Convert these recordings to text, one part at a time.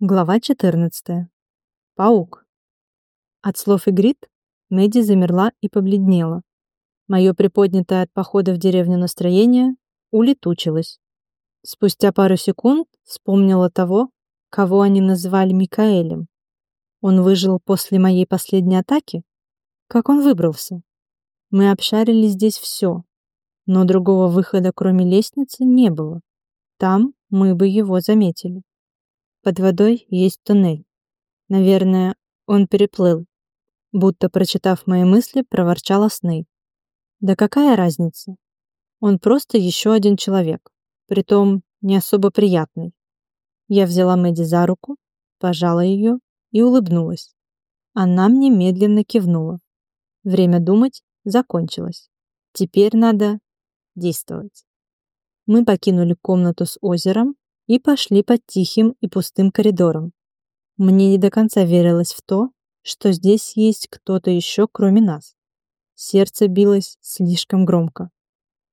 Глава 14. Паук. От слов Игрит Мэдди замерла и побледнела. Мое приподнятое от похода в деревню настроение улетучилось. Спустя пару секунд вспомнила того, кого они называли Микаэлем. Он выжил после моей последней атаки? Как он выбрался? Мы обшарили здесь все, но другого выхода, кроме лестницы, не было. Там мы бы его заметили. Под водой есть туннель. Наверное, он переплыл. Будто прочитав мои мысли, проворчала Сней. Да какая разница? Он просто еще один человек, притом не особо приятный. Я взяла Мэдди за руку, пожала ее и улыбнулась. Она мне медленно кивнула. Время думать закончилось. Теперь надо действовать. Мы покинули комнату с озером и пошли по тихим и пустым коридорам. Мне не до конца верилось в то, что здесь есть кто-то еще, кроме нас. Сердце билось слишком громко.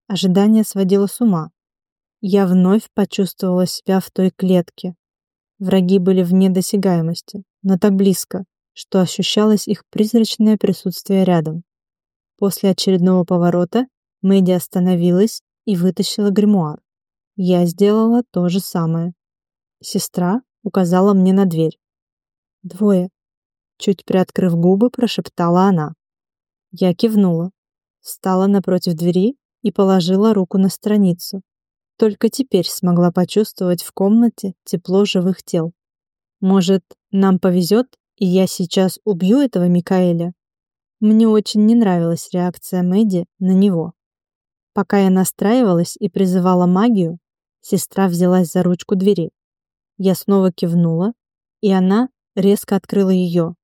Ожидание сводило с ума. Я вновь почувствовала себя в той клетке. Враги были вне досягаемости, но так близко, что ощущалось их призрачное присутствие рядом. После очередного поворота Мэдди остановилась и вытащила гримуар. Я сделала то же самое. Сестра указала мне на дверь. «Двое», — чуть приоткрыв губы, прошептала она. Я кивнула, встала напротив двери и положила руку на страницу. Только теперь смогла почувствовать в комнате тепло живых тел. Может, нам повезет, и я сейчас убью этого Микаэля? Мне очень не нравилась реакция Мэдди на него. Пока я настраивалась и призывала магию, Сестра взялась за ручку двери. Я снова кивнула, и она резко открыла ее.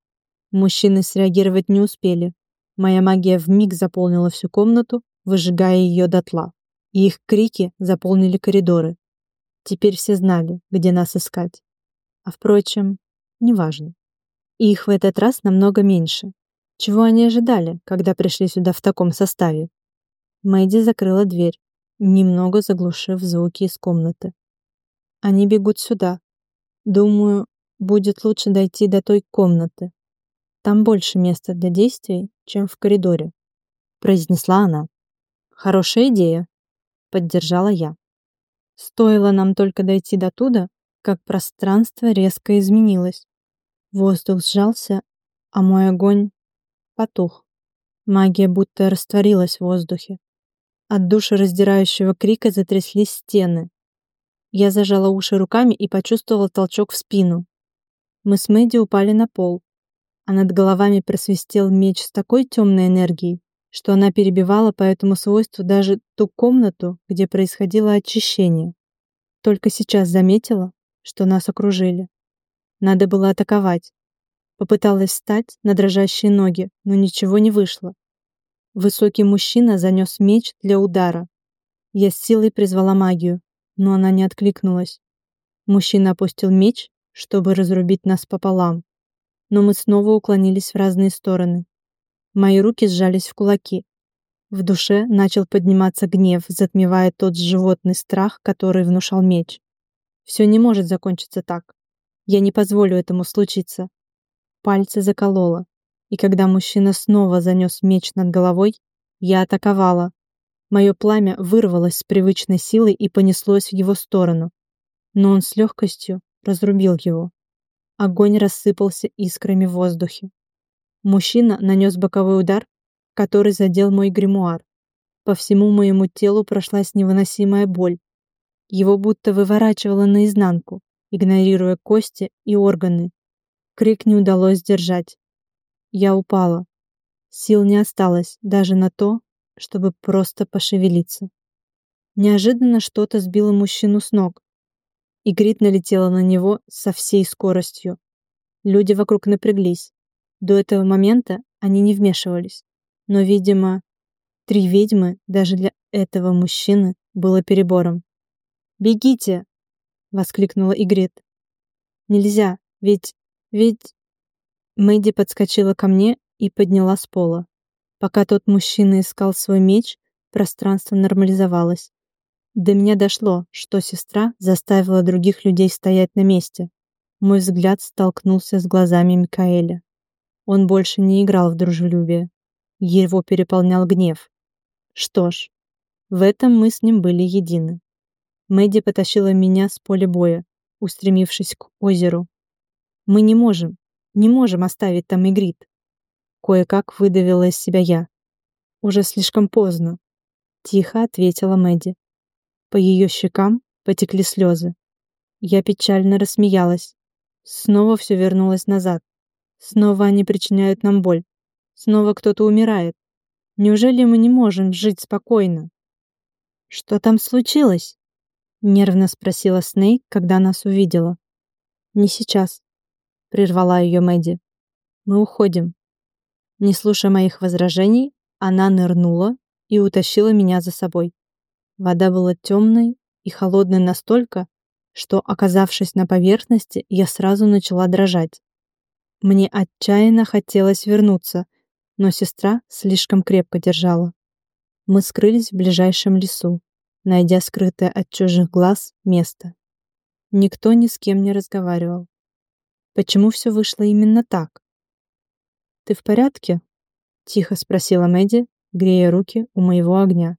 Мужчины среагировать не успели. Моя магия вмиг заполнила всю комнату, выжигая ее дотла. И их крики заполнили коридоры. Теперь все знали, где нас искать. А впрочем, неважно. Их в этот раз намного меньше. Чего они ожидали, когда пришли сюда в таком составе? Мэдди закрыла дверь, немного заглушив звуки из комнаты. Они бегут сюда. Думаю, будет лучше дойти до той комнаты. Там больше места для действий, чем в коридоре, произнесла она. Хорошая идея, поддержала я. Стоило нам только дойти до туда, как пространство резко изменилось. Воздух сжался, а мой огонь потух. Магия будто растворилась в воздухе. От душераздирающего крика затряслись стены. Я зажала уши руками и почувствовала толчок в спину. Мы с Мэдди упали на пол, а над головами просвистел меч с такой темной энергией, что она перебивала по этому свойству даже ту комнату, где происходило очищение. Только сейчас заметила, что нас окружили. Надо было атаковать. Попыталась встать на дрожащие ноги, но ничего не вышло. Высокий мужчина занес меч для удара. Я с силой призвала магию, но она не откликнулась. Мужчина опустил меч, чтобы разрубить нас пополам. Но мы снова уклонились в разные стороны. Мои руки сжались в кулаки. В душе начал подниматься гнев, затмевая тот животный страх, который внушал меч. Все не может закончиться так. Я не позволю этому случиться. Пальцы закололо и когда мужчина снова занес меч над головой, я атаковала. Мое пламя вырвалось с привычной силой и понеслось в его сторону, но он с легкостью разрубил его. Огонь рассыпался искрами в воздухе. Мужчина нанес боковой удар, который задел мой гримуар. По всему моему телу прошлась невыносимая боль. Его будто выворачивало наизнанку, игнорируя кости и органы. Крик не удалось сдержать. Я упала. Сил не осталось даже на то, чтобы просто пошевелиться. Неожиданно что-то сбило мужчину с ног. и Грит налетела на него со всей скоростью. Люди вокруг напряглись. До этого момента они не вмешивались. Но, видимо, три ведьмы даже для этого мужчины было перебором. «Бегите!» — воскликнула Игрит. «Нельзя, ведь... ведь...» Мэдди подскочила ко мне и подняла с пола. Пока тот мужчина искал свой меч, пространство нормализовалось. До меня дошло, что сестра заставила других людей стоять на месте. Мой взгляд столкнулся с глазами Микаэля. Он больше не играл в дружелюбие. Его переполнял гнев. Что ж, в этом мы с ним были едины. Мэдди потащила меня с поля боя, устремившись к озеру. Мы не можем, не можем оставить там Игрит. Кое-как выдавила из себя я. Уже слишком поздно. Тихо ответила Мэдди. По ее щекам потекли слезы. Я печально рассмеялась. Снова все вернулось назад. Снова они причиняют нам боль. Снова кто-то умирает. Неужели мы не можем жить спокойно? Что там случилось? Нервно спросила Снейк, когда нас увидела. Не сейчас. Прервала ее Мэдди. Мы уходим. Не слушая моих возражений, она нырнула и утащила меня за собой. Вода была темной и холодной настолько, что, оказавшись на поверхности, я сразу начала дрожать. Мне отчаянно хотелось вернуться, но сестра слишком крепко держала. Мы скрылись в ближайшем лесу, найдя скрытое от чужих глаз место. Никто ни с кем не разговаривал. Почему все вышло именно так? «Ты в порядке?» — тихо спросила Мэдди, грея руки у моего огня.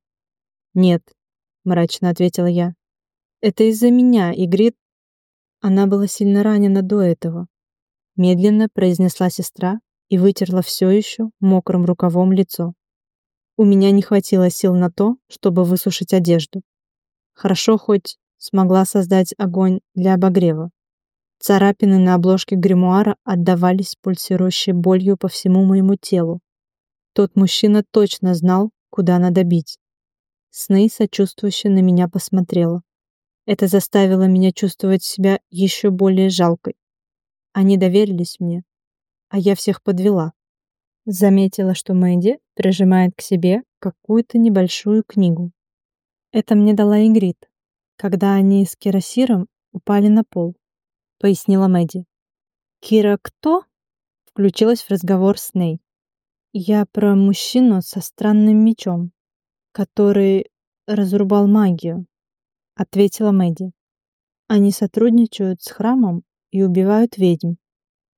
«Нет», — мрачно ответила я. «Это из-за меня, Игрит...» Она была сильно ранена до этого. Медленно произнесла сестра и вытерла все еще мокрым рукавом лицо. У меня не хватило сил на то, чтобы высушить одежду. Хорошо хоть смогла создать огонь для обогрева. Царапины на обложке гримуара отдавались пульсирующей болью по всему моему телу. Тот мужчина точно знал, куда надо бить. Сней сочувствующе на меня посмотрела. Это заставило меня чувствовать себя еще более жалкой. Они доверились мне, а я всех подвела. Заметила, что Мэдди прижимает к себе какую-то небольшую книгу. Это мне дала Игрит, когда они с Кирасиром упали на пол, пояснила Мэдди. Кира кто? Включилась в разговор с Ней. Я про мужчину со странным мечом, который разрубал магию, ответила Мэдди. Они сотрудничают с храмом и убивают ведьм.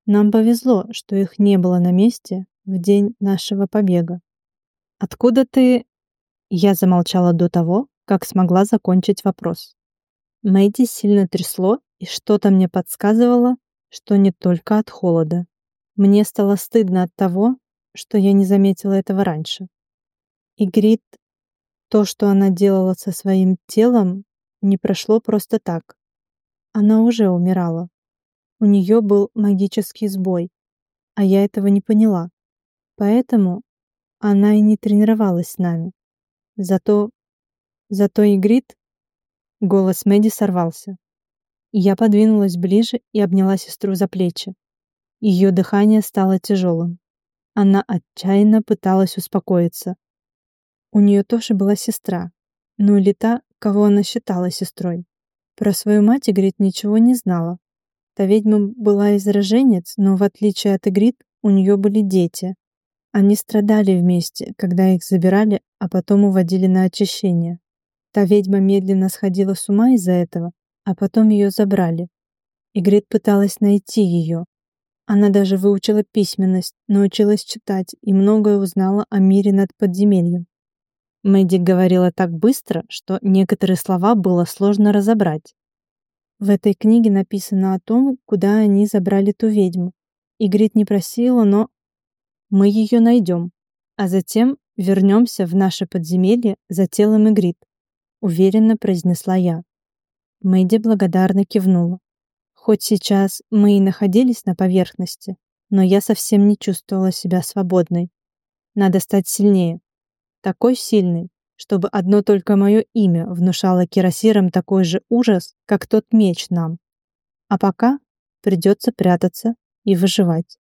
Нам повезло, что их не было на месте в день нашего побега. Откуда ты...» Я замолчала до того, как смогла закончить вопрос. Мэйди сильно трясло, и что-то мне подсказывало, что не только от холода. Мне стало стыдно от того, что я не заметила этого раньше. И то, что она делала со своим телом, не прошло просто так. Она уже умирала. У нее был магический сбой, а я этого не поняла. Поэтому она и не тренировалась с нами. Зато... Зато Игрит... Голос Мэдди сорвался. Я подвинулась ближе и обняла сестру за плечи. Ее дыхание стало тяжелым. Она отчаянно пыталась успокоиться. У нее тоже была сестра, ну или та, кого она считала сестрой. Про свою мать Игрит ничего не знала. Та ведьма была из роженец, но в отличие от Игрит, у нее были дети, они страдали вместе, когда их забирали, а потом уводили на очищение. Та ведьма медленно сходила с ума из-за этого, а потом ее забрали. Игрит пыталась найти ее. Она даже выучила письменность, научилась читать и многое узнала о мире над подземельем. Мэдди говорила так быстро, что некоторые слова было сложно разобрать. В этой книге написано о том, куда они забрали ту ведьму. Игрит не просила, но мы ее найдем, а затем вернемся в наше подземелье за телом Игрит», — уверенно произнесла я. Мэйди благодарно кивнула. Хоть сейчас мы и находились на поверхности, но я совсем не чувствовала себя свободной. Надо стать сильнее. Такой сильной, чтобы одно только мое имя внушало кирасирам такой же ужас, как тот меч нам. А пока придется прятаться и выживать.